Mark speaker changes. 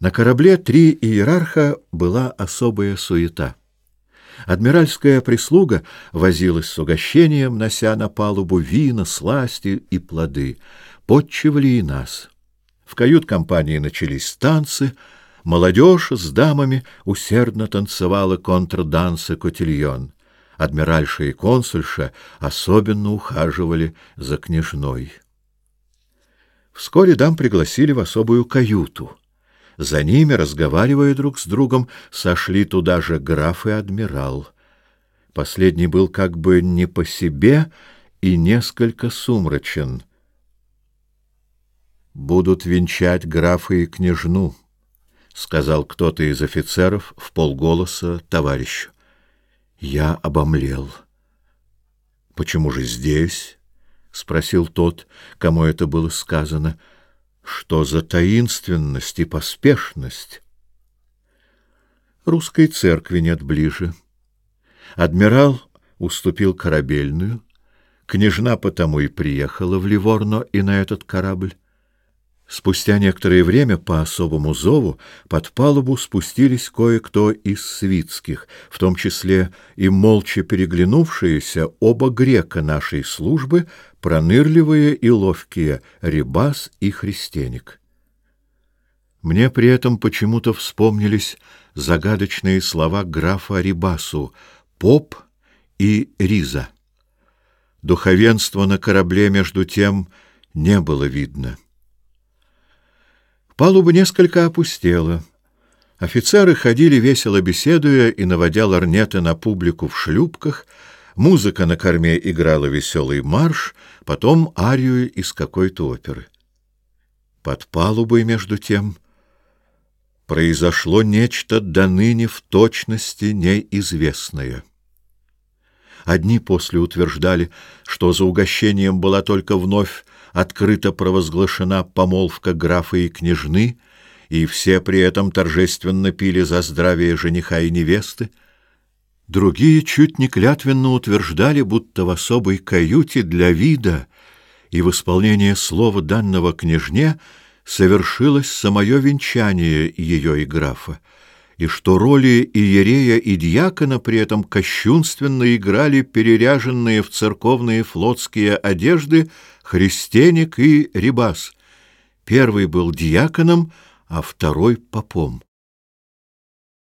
Speaker 1: На корабле «Три иерарха» была особая суета. Адмиральская прислуга возилась с угощением, нося на палубу вина, сласти и плоды. Подчивали и нас. В кают-компании начались танцы. Молодежь с дамами усердно танцевала контрдансы котельон. Адмиральша и консульша особенно ухаживали за княжной. Вскоре дам пригласили в особую каюту — за ними, разговаривая друг с другом, сошли туда же граф и адмирал. Последний был как бы не по себе и несколько сумрачен. «Будут венчать графа и княжну», — сказал кто-то из офицеров в полголоса товарищу. Я обомлел. «Почему же здесь?» — спросил тот, кому это было сказано. — что за таинственность и поспешность. Русской церкви нет ближе. Адмирал уступил корабельную, княжна потому и приехала в Ливорно и на этот корабль. Спустя некоторое время по особому зову под палубу спустились кое-кто из свитских, в том числе и молча переглянувшиеся оба грека нашей службы, пронырливые и ловкие Рибас и Христеник. Мне при этом почему-то вспомнились загадочные слова графа Рибасу «поп» и «риза». Духовенство на корабле между тем не было видно — Палуба несколько опустела. Офицеры ходили весело беседуя и наводя ларнеты на публику в шлюпках. Музыка на корме играла веселый марш, потом арию из какой-то оперы. Под палубой, между тем, произошло нечто до ныне в точности неизвестное. Одни после утверждали, что за угощением была только вновь открыто провозглашена помолвка графа и княжны, и все при этом торжественно пили за здравие жениха и невесты, другие чуть не клятвенно утверждали, будто в особой каюте для вида и в исполнение слова данного княжне совершилось самое венчание ее и графа, и что роли иерея и диакона при этом кощунственно играли переряженные в церковные флотские одежды христианик и рибас. Первый был диаконом, а второй — попом.